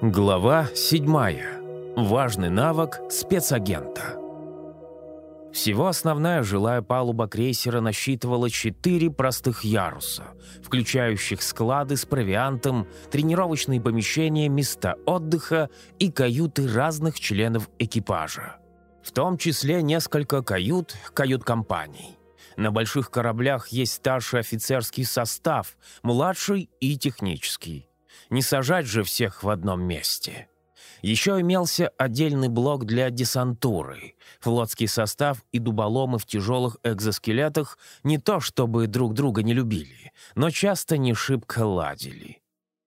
Глава 7. Важный навык спецагента. Всего основная жилая палуба крейсера насчитывала четыре простых яруса, включающих склады с провиантом, тренировочные помещения, места отдыха и каюты разных членов экипажа. В том числе несколько кают, кают-компаний. На больших кораблях есть старший офицерский состав, младший и технический. Не сажать же всех в одном месте. Еще имелся отдельный блок для десантуры. Флотский состав и дуболомы в тяжелых экзоскелетах не то чтобы друг друга не любили, но часто не шибко ладили.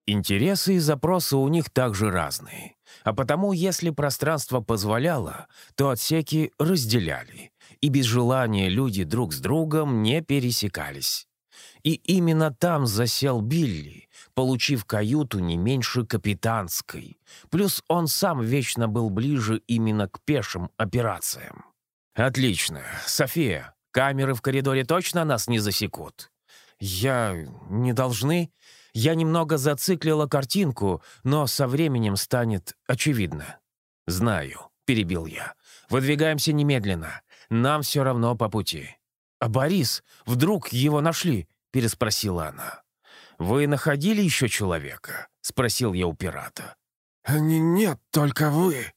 Интересы и запросы у них также разные. А потому, если пространство позволяло, то отсеки разделяли, и без желания люди друг с другом не пересекались. И именно там засел Билли, получив каюту не меньше капитанской. Плюс он сам вечно был ближе именно к пешим операциям. «Отлично. София, камеры в коридоре точно нас не засекут?» «Я... не должны?» Я немного зациклила картинку, но со временем станет очевидно. «Знаю», — перебил я. «Выдвигаемся немедленно. Нам все равно по пути». «А Борис? Вдруг его нашли?» — переспросила она. «Вы находили еще человека?» — спросил я у пирата. «Нет, только вы.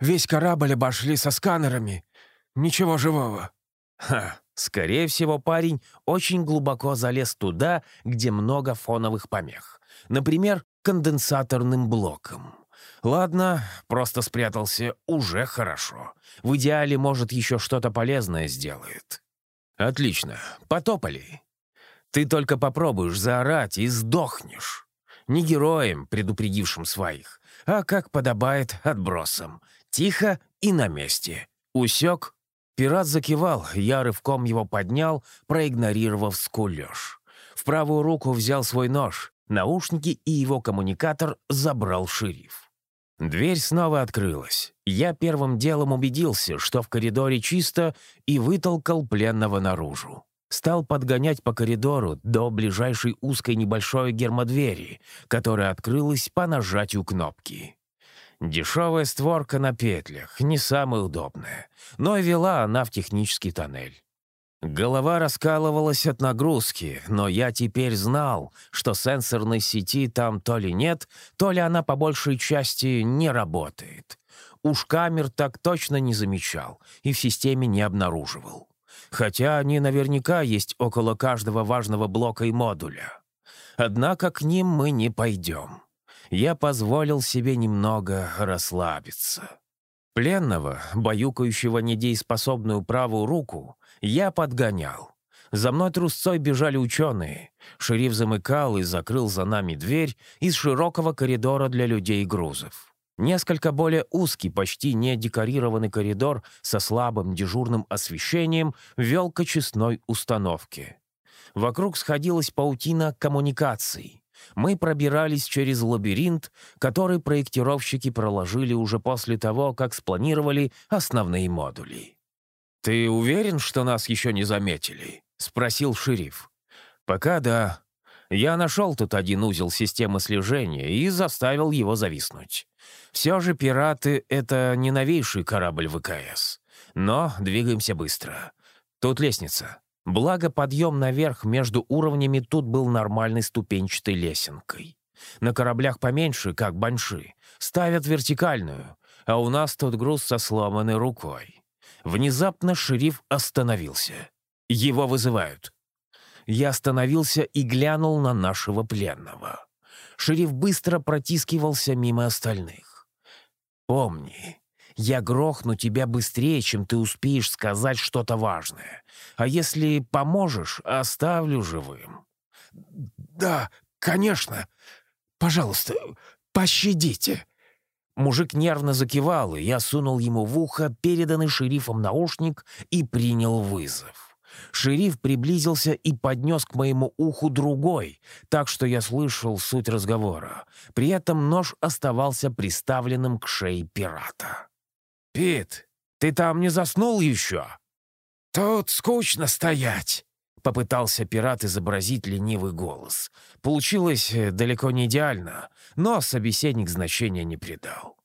Весь корабль обошли со сканерами. Ничего живого». «Ха, скорее всего, парень очень глубоко залез туда, где много фоновых помех. Например, конденсаторным блоком. Ладно, просто спрятался, уже хорошо. В идеале, может, еще что-то полезное сделает». «Отлично, потопали». Ты только попробуешь заорать и сдохнешь. Не героем, предупредившим своих, а, как подобает, отбросом. Тихо и на месте. Усек? Пират закивал, я рывком его поднял, проигнорировав скулеж. В правую руку взял свой нож, наушники и его коммуникатор забрал шериф. Дверь снова открылась. Я первым делом убедился, что в коридоре чисто, и вытолкал пленного наружу стал подгонять по коридору до ближайшей узкой небольшой гермодвери, которая открылась по нажатию кнопки. Дешевая створка на петлях, не самая удобная, но и вела она в технический тоннель. Голова раскалывалась от нагрузки, но я теперь знал, что сенсорной сети там то ли нет, то ли она по большей части не работает. Уж камер так точно не замечал и в системе не обнаруживал хотя они наверняка есть около каждого важного блока и модуля. Однако к ним мы не пойдем. Я позволил себе немного расслабиться. Пленного, баюкающего недееспособную правую руку, я подгонял. За мной трусцой бежали ученые. Шериф замыкал и закрыл за нами дверь из широкого коридора для людей и грузов. Несколько более узкий, почти не декорированный коридор со слабым дежурным освещением вел к очистной установке. Вокруг сходилась паутина коммуникаций. Мы пробирались через лабиринт, который проектировщики проложили уже после того, как спланировали основные модули. «Ты уверен, что нас еще не заметили?» — спросил шериф. «Пока да. Я нашел тут один узел системы слежения и заставил его зависнуть. Все же «Пираты» — это не новейший корабль ВКС. Но двигаемся быстро. Тут лестница. Благо, подъем наверх между уровнями тут был нормальной ступенчатой лесенкой. На кораблях поменьше, как банши, ставят вертикальную, а у нас тут груз со сломанной рукой. Внезапно шериф остановился. Его вызывают. Я остановился и глянул на нашего пленного. Шериф быстро протискивался мимо остальных. «Помни, я грохну тебя быстрее, чем ты успеешь сказать что-то важное. А если поможешь, оставлю живым». «Да, конечно. Пожалуйста, пощадите». Мужик нервно закивал, и я сунул ему в ухо переданный шерифом наушник и принял вызов. Шериф приблизился и поднес к моему уху другой, так что я слышал суть разговора. При этом нож оставался приставленным к шее пирата. «Пит, ты там не заснул еще?» «Тут скучно стоять», —— попытался пират изобразить ленивый голос. Получилось э, далеко не идеально, но собеседник значения не придал.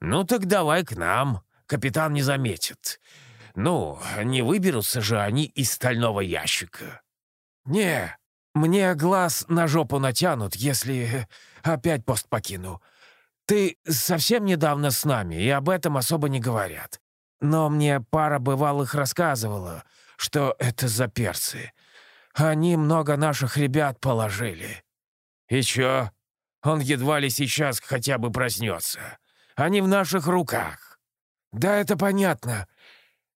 «Ну так давай к нам, капитан не заметит. Ну, не выберутся же они из стального ящика». «Не, мне глаз на жопу натянут, если опять пост покину. Ты совсем недавно с нами, и об этом особо не говорят. Но мне пара бывалых рассказывала, что это за перцы. Они много наших ребят положили». «И чё? Он едва ли сейчас хотя бы проснется. Они в наших руках». «Да это понятно.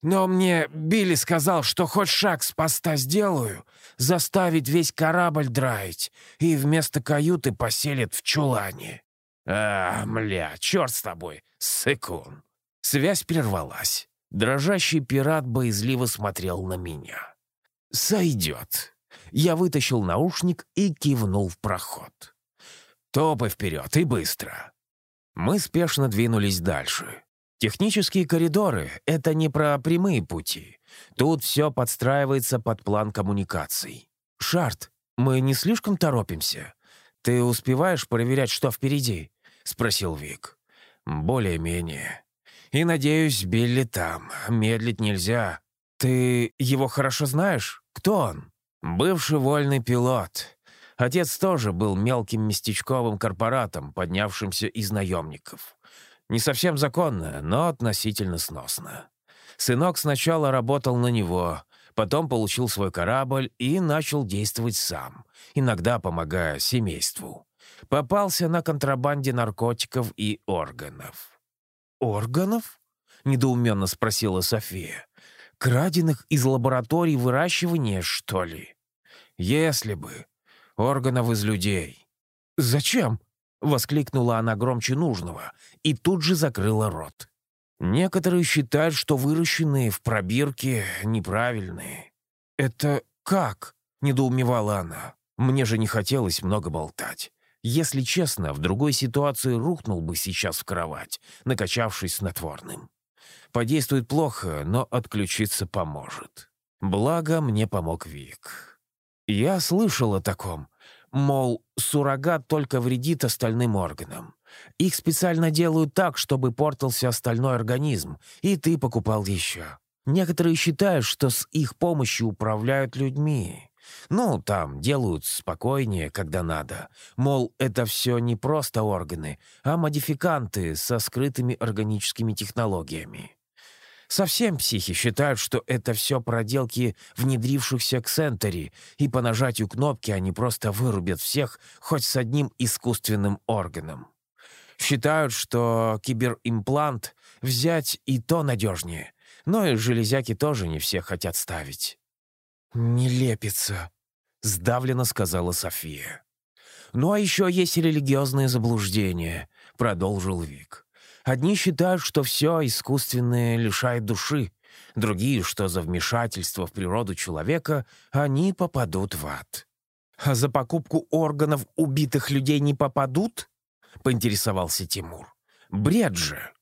Но мне Билли сказал, что хоть шаг с поста сделаю, заставить весь корабль драить и вместо каюты поселит в чулане». «А, мля, черт с тобой, сыкун!» Связь прервалась. Дрожащий пират боязливо смотрел на меня. «Сойдет». Я вытащил наушник и кивнул в проход. «Топай вперед и быстро». Мы спешно двинулись дальше. Технические коридоры — это не про прямые пути. Тут все подстраивается под план коммуникаций. «Шарт, мы не слишком торопимся? Ты успеваешь проверять, что впереди?» — спросил Вик. «Более-менее. И, надеюсь, Билли там. Медлить нельзя. Ты его хорошо знаешь? Кто он?» «Бывший вольный пилот. Отец тоже был мелким местечковым корпоратом, поднявшимся из наемников. Не совсем законно, но относительно сносно. Сынок сначала работал на него, потом получил свой корабль и начал действовать сам, иногда помогая семейству. Попался на контрабанде наркотиков и органов. «Органов?» — недоуменно спросила София. «Краденных из лабораторий выращивания, что ли?» «Если бы. Органов из людей». «Зачем?» — воскликнула она громче нужного и тут же закрыла рот. «Некоторые считают, что выращенные в пробирке неправильные». «Это как?» — недоумевала она. Мне же не хотелось много болтать. Если честно, в другой ситуации рухнул бы сейчас в кровать, накачавшись снотворным. Подействует плохо, но отключиться поможет. Благо, мне помог Вик. Я слышал о таком, Мол, суррогат только вредит остальным органам. Их специально делают так, чтобы портился остальной организм, и ты покупал еще. Некоторые считают, что с их помощью управляют людьми. Ну, там, делают спокойнее, когда надо. Мол, это все не просто органы, а модификанты со скрытыми органическими технологиями. Совсем психи считают, что это все проделки внедрившихся к Сентери, и по нажатию кнопки они просто вырубят всех хоть с одним искусственным органом. Считают, что киберимплант взять и то надежнее, но и железяки тоже не все хотят ставить. «Не лепится», — сдавленно сказала София. «Ну а еще есть религиозные заблуждения», — продолжил Вик. Одни считают, что все искусственное лишает души, другие, что за вмешательство в природу человека они попадут в ад. «А за покупку органов убитых людей не попадут?» — поинтересовался Тимур. «Бред же!»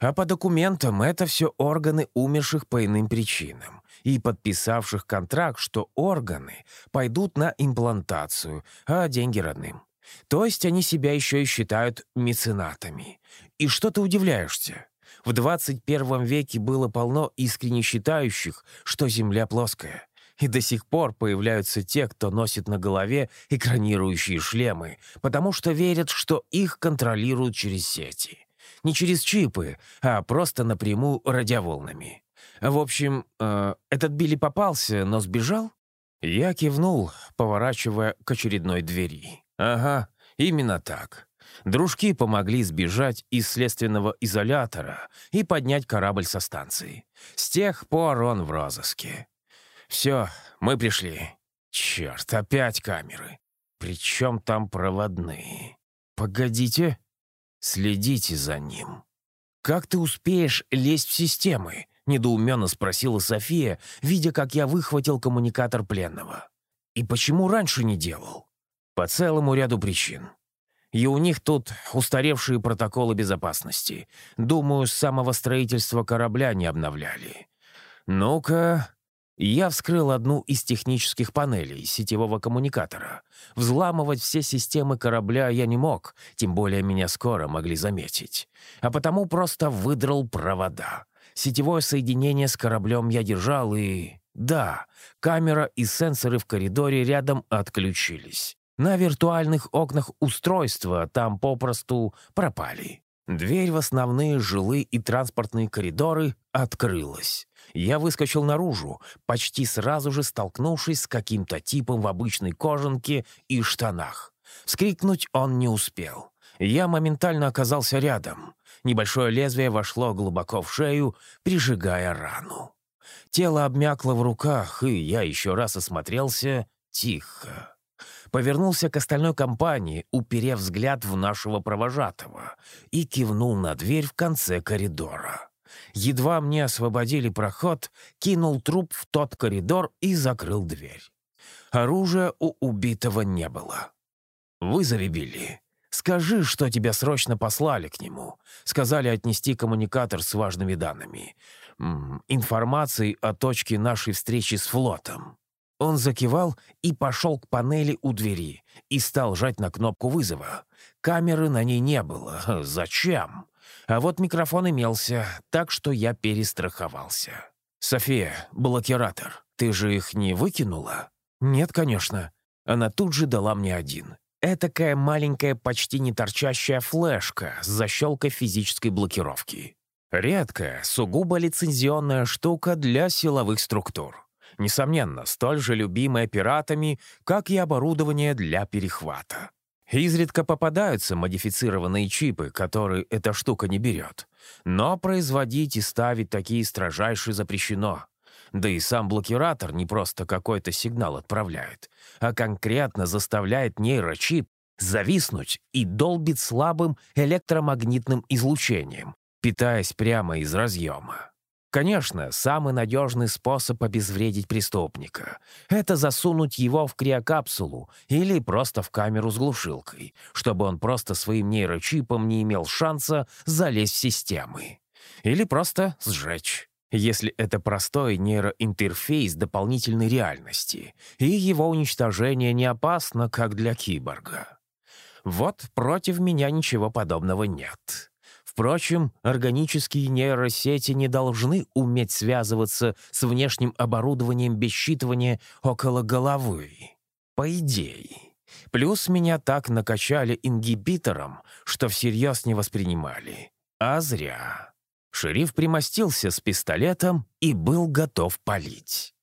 А по документам это все органы умерших по иным причинам и подписавших контракт, что органы пойдут на имплантацию, а деньги родным. То есть они себя еще и считают меценатами. И что ты удивляешься? В 21 веке было полно искренне считающих, что Земля плоская. И до сих пор появляются те, кто носит на голове экранирующие шлемы, потому что верят, что их контролируют через сети. Не через чипы, а просто напрямую радиоволнами. В общем, э, этот Билли попался, но сбежал? Я кивнул, поворачивая к очередной двери. «Ага, именно так. Дружки помогли сбежать из следственного изолятора и поднять корабль со станции. С тех пор он в розыске. Все, мы пришли. Черт, опять камеры. Причем там проводные. Погодите. Следите за ним. «Как ты успеешь лезть в системы?» — недоуменно спросила София, видя, как я выхватил коммуникатор пленного. «И почему раньше не делал?» По целому ряду причин. И у них тут устаревшие протоколы безопасности. Думаю, с самого строительства корабля не обновляли. Ну-ка, Я вскрыл одну из технических панелей сетевого коммуникатора. Взламывать все системы корабля я не мог, тем более меня скоро могли заметить. А потому просто выдрал провода. Сетевое соединение с кораблем я держал и... Да, камера и сенсоры в коридоре рядом отключились. На виртуальных окнах устройства там попросту пропали. Дверь в основные жилые и транспортные коридоры открылась. Я выскочил наружу, почти сразу же столкнувшись с каким-то типом в обычной кожанке и штанах. Вскрикнуть он не успел. Я моментально оказался рядом. Небольшое лезвие вошло глубоко в шею, прижигая рану. Тело обмякло в руках, и я еще раз осмотрелся тихо повернулся к остальной компании, уперев взгляд в нашего провожатого, и кивнул на дверь в конце коридора. Едва мне освободили проход, кинул труп в тот коридор и закрыл дверь. Оружия у убитого не было. «Вызови Билли. Скажи, что тебя срочно послали к нему. Сказали отнести коммуникатор с важными данными. М -м, информацией о точке нашей встречи с флотом. Он закивал и пошел к панели у двери и стал жать на кнопку вызова. Камеры на ней не было. Зачем? А вот микрофон имелся, так что я перестраховался. «София, блокиратор, ты же их не выкинула?» «Нет, конечно». Она тут же дала мне один. Этакая маленькая, почти не торчащая флешка с защелкой физической блокировки. Редкая, сугубо лицензионная штука для силовых структур несомненно, столь же любимое пиратами, как и оборудование для перехвата. Изредка попадаются модифицированные чипы, которые эта штука не берет. Но производить и ставить такие строжайше запрещено. Да и сам блокиратор не просто какой-то сигнал отправляет, а конкретно заставляет нейрочип зависнуть и долбит слабым электромагнитным излучением, питаясь прямо из разъема. Конечно, самый надежный способ обезвредить преступника — это засунуть его в криокапсулу или просто в камеру с глушилкой, чтобы он просто своим нейрочипом не имел шанса залезть в системы. Или просто сжечь, если это простой нейроинтерфейс дополнительной реальности, и его уничтожение не опасно, как для киборга. Вот против меня ничего подобного нет. Впрочем, органические нейросети не должны уметь связываться с внешним оборудованием без считывания около головы. По идее. Плюс меня так накачали ингибитором, что всерьез не воспринимали. А зря. Шериф примостился с пистолетом и был готов палить.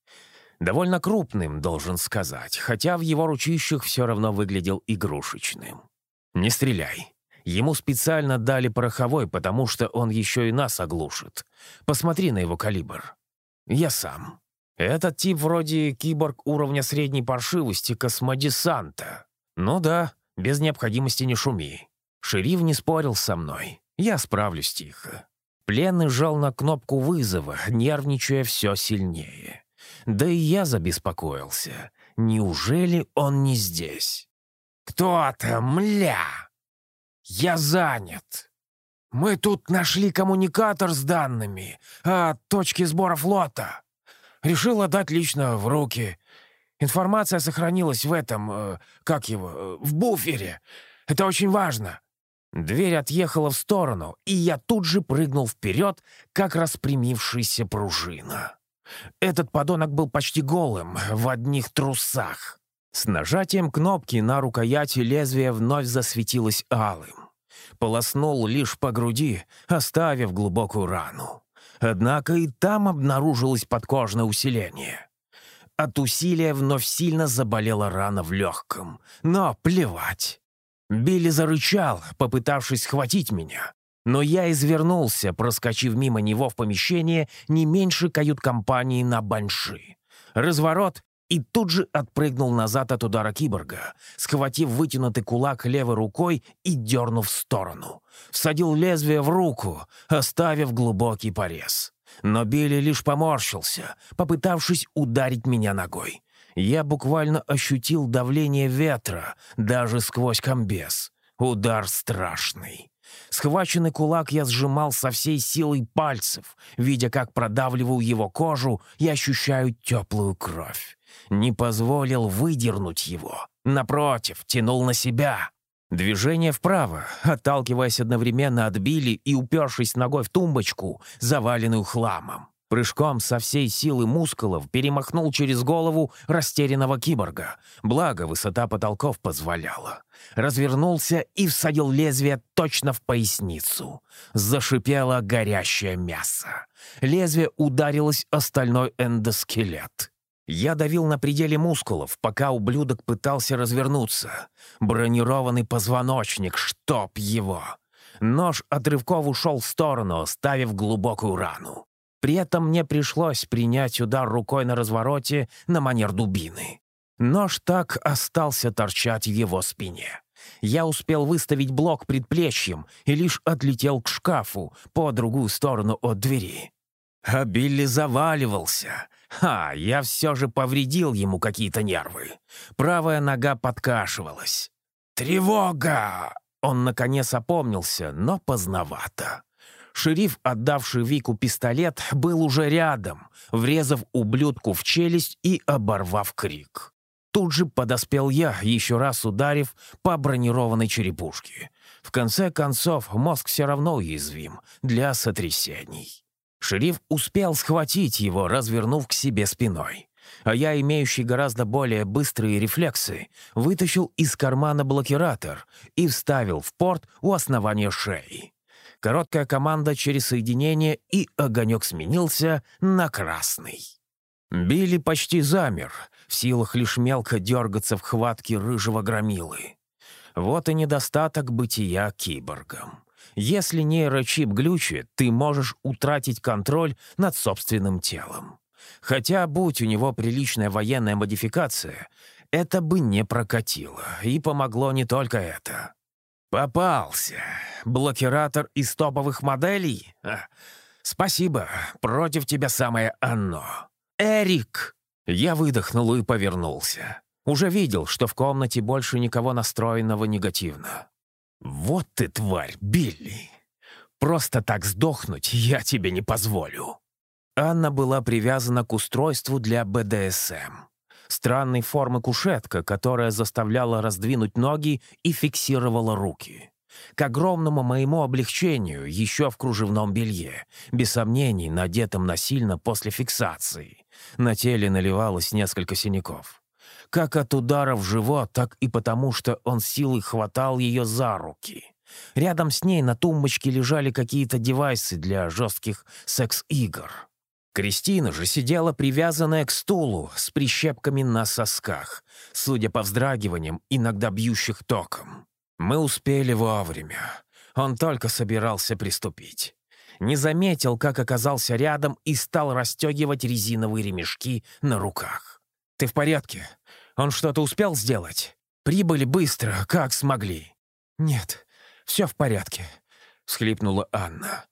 Довольно крупным, должен сказать, хотя в его ручищах все равно выглядел игрушечным. «Не стреляй», Ему специально дали пороховой, потому что он еще и нас оглушит. Посмотри на его калибр. Я сам. Этот тип вроде киборг уровня средней паршивости космодесанта. Ну да, без необходимости не шуми. Шериф не спорил со мной. Я справлюсь тихо. Пленный жал на кнопку вызова, нервничая все сильнее. Да и я забеспокоился. Неужели он не здесь? «Кто там, мля?» «Я занят. Мы тут нашли коммуникатор с данными о точке сбора флота. Решил отдать лично в руки. Информация сохранилась в этом, э, как его, э, в буфере. Это очень важно». Дверь отъехала в сторону, и я тут же прыгнул вперед, как распрямившаяся пружина. Этот подонок был почти голым, в одних трусах. С нажатием кнопки на рукояти лезвие вновь засветилось алым. Полоснул лишь по груди, оставив глубокую рану. Однако и там обнаружилось подкожное усиление. От усилия вновь сильно заболела рана в легком. Но плевать. Билли зарычал, попытавшись схватить меня. Но я извернулся, проскочив мимо него в помещение не меньше кают-компании на Банши. Разворот, и тут же отпрыгнул назад от удара киборга, схватив вытянутый кулак левой рукой и дернув в сторону. Всадил лезвие в руку, оставив глубокий порез. Но Билли лишь поморщился, попытавшись ударить меня ногой. Я буквально ощутил давление ветра даже сквозь комбез. Удар страшный. Схваченный кулак я сжимал со всей силой пальцев, видя, как продавливаю его кожу и ощущаю теплую кровь. Не позволил выдернуть его. Напротив, тянул на себя. Движение вправо, отталкиваясь одновременно от Билли и упершись ногой в тумбочку, заваленную хламом. Прыжком со всей силы мускулов перемахнул через голову растерянного киборга. Благо, высота потолков позволяла. Развернулся и всадил лезвие точно в поясницу. Зашипело горящее мясо. Лезвие ударилось о стальной эндоскелет. Я давил на пределе мускулов, пока ублюдок пытался развернуться. Бронированный позвоночник, чтоб его! Нож от рывков ушел в сторону, оставив глубокую рану. При этом мне пришлось принять удар рукой на развороте на манер дубины. Нож так остался торчать в его спине. Я успел выставить блок предплечьем и лишь отлетел к шкафу по другую сторону от двери. А заваливался. Ха, я все же повредил ему какие-то нервы. Правая нога подкашивалась. «Тревога!» Он, наконец, опомнился, но поздновато. Шериф, отдавший Вику пистолет, был уже рядом, врезав ублюдку в челюсть и оборвав крик. Тут же подоспел я, еще раз ударив по бронированной черепушке. В конце концов, мозг все равно уязвим для сотрясений. Шериф успел схватить его, развернув к себе спиной. А я, имеющий гораздо более быстрые рефлексы, вытащил из кармана блокиратор и вставил в порт у основания шеи. Короткая команда через соединение, и огонек сменился на красный. Билли почти замер, в силах лишь мелко дергаться в хватке рыжего громилы. Вот и недостаток бытия киборгом. Если нейрочип глючит, ты можешь утратить контроль над собственным телом. Хотя, будь у него приличная военная модификация, это бы не прокатило, и помогло не только это. «Попался. Блокиратор из топовых моделей? А, спасибо, против тебя самое оно. Эрик!» Я выдохнул и повернулся. Уже видел, что в комнате больше никого настроенного негативно. «Вот ты тварь, Билли! Просто так сдохнуть я тебе не позволю!» Анна была привязана к устройству для БДСМ странной формы кушетка, которая заставляла раздвинуть ноги и фиксировала руки. К огромному моему облегчению еще в кружевном белье, без сомнений, надетом насильно после фиксации. На теле наливалось несколько синяков. Как от удара в живот, так и потому, что он силой хватал ее за руки. Рядом с ней на тумбочке лежали какие-то девайсы для жестких секс-игр. Кристина же сидела привязанная к стулу с прищепками на сосках, судя по вздрагиваниям, иногда бьющих током. Мы успели вовремя. Он только собирался приступить. Не заметил, как оказался рядом и стал расстегивать резиновые ремешки на руках. «Ты в порядке? Он что-то успел сделать? Прибыли быстро, как смогли?» «Нет, все в порядке», — всхлипнула Анна.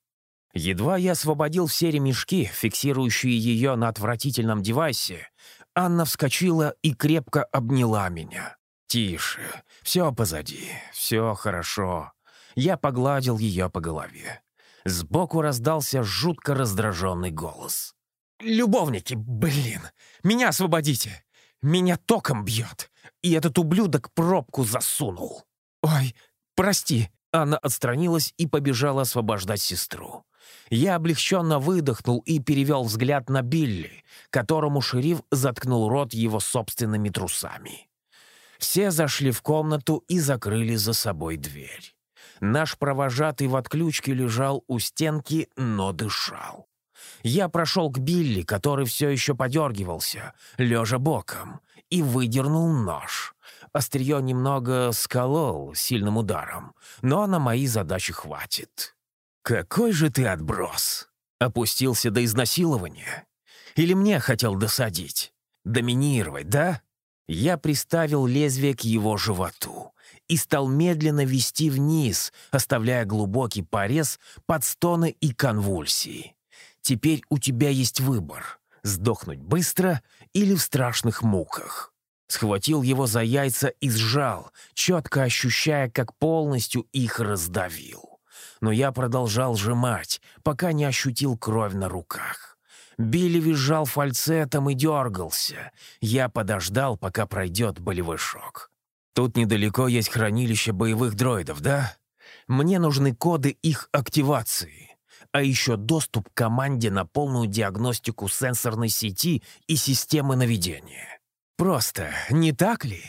Едва я освободил все ремешки, фиксирующие ее на отвратительном девайсе, Анна вскочила и крепко обняла меня. «Тише, все позади, все хорошо». Я погладил ее по голове. Сбоку раздался жутко раздраженный голос. «Любовники, блин! Меня освободите! Меня током бьет! И этот ублюдок пробку засунул!» «Ой, прости!» Анна отстранилась и побежала освобождать сестру. Я облегченно выдохнул и перевел взгляд на Билли, которому шериф заткнул рот его собственными трусами. Все зашли в комнату и закрыли за собой дверь. Наш провожатый в отключке лежал у стенки, но дышал. Я прошел к Билли, который все еще подергивался, лежа боком, и выдернул нож. Острие немного сколол сильным ударом, но на мои задачи хватит. «Какой же ты отброс! Опустился до изнасилования? Или мне хотел досадить? Доминировать, да?» Я приставил лезвие к его животу и стал медленно вести вниз, оставляя глубокий порез под стоны и конвульсии. Теперь у тебя есть выбор — сдохнуть быстро или в страшных муках. схватил его за яйца и сжал, четко ощущая, как полностью их раздавил. Но я продолжал сжимать, пока не ощутил кровь на руках. Билли визжал фальцетом и дергался. Я подождал, пока пройдет болевой шок. Тут недалеко есть хранилище боевых дроидов, да? Мне нужны коды их активации а еще доступ к команде на полную диагностику сенсорной сети и системы наведения. Просто, не так ли?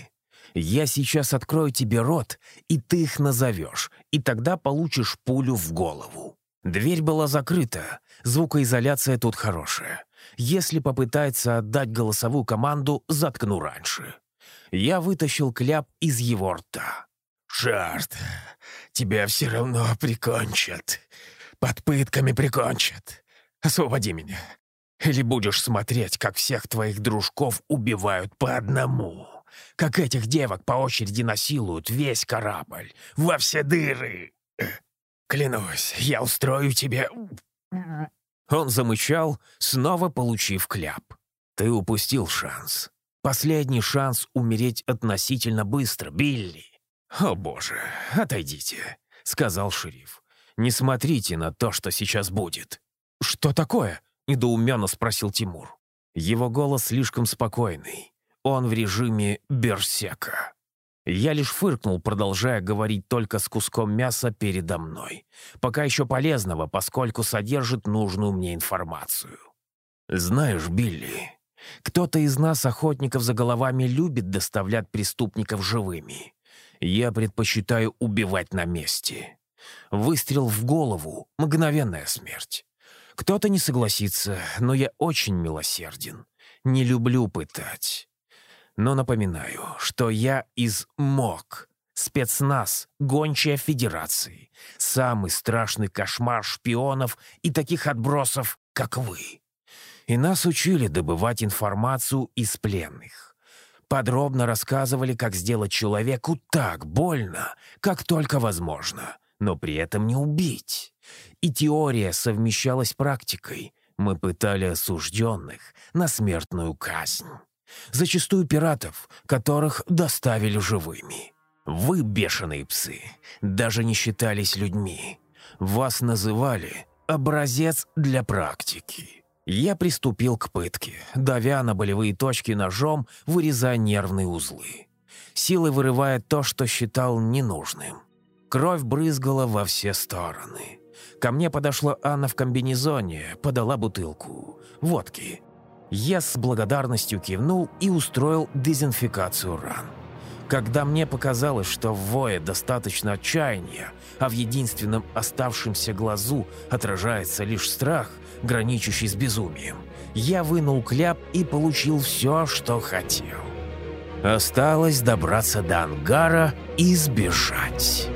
Я сейчас открою тебе рот, и ты их назовешь, и тогда получишь пулю в голову. Дверь была закрыта, звукоизоляция тут хорошая. Если попытается отдать голосовую команду, заткну раньше. Я вытащил кляп из его рта. «Шарт, тебя все равно прикончат. Под пытками прикончат. Освободи меня. Или будешь смотреть, как всех твоих дружков убивают по одному. Как этих девок по очереди насилуют весь корабль. Во все дыры. Клянусь, я устрою тебе...» Он замычал, снова получив кляп. «Ты упустил шанс. Последний шанс умереть относительно быстро, Билли». «О боже, отойдите», — сказал шериф. «Не смотрите на то, что сейчас будет». «Что такое?» — недоуменно спросил Тимур. Его голос слишком спокойный. Он в режиме берсека. Я лишь фыркнул, продолжая говорить только с куском мяса передо мной. Пока еще полезного, поскольку содержит нужную мне информацию. «Знаешь, Билли, кто-то из нас, охотников за головами, любит доставлять преступников живыми. Я предпочитаю убивать на месте. Выстрел в голову — мгновенная смерть. Кто-то не согласится, но я очень милосерден. Не люблю пытать. Но напоминаю, что я из МОК, спецназ, гончая федерации, самый страшный кошмар шпионов и таких отбросов, как вы. И нас учили добывать информацию из пленных. Подробно рассказывали, как сделать человеку так больно, как только возможно, но при этом не убить. И теория совмещалась практикой. Мы пытали осужденных на смертную казнь. Зачастую пиратов, которых доставили живыми. Вы, бешеные псы, даже не считались людьми. Вас называли «образец для практики». Я приступил к пытке, давя на болевые точки ножом, вырезая нервные узлы. Силой вырывая то, что считал ненужным. Кровь брызгала во все стороны. Ко мне подошла Анна в комбинезоне, подала бутылку. Водки. Я с благодарностью кивнул и устроил дезинфекцию ран. Когда мне показалось, что в вое достаточно отчаяния, а в единственном оставшемся глазу отражается лишь страх, граничащий с безумием, я вынул кляп и получил все, что хотел. Осталось добраться до ангара и сбежать.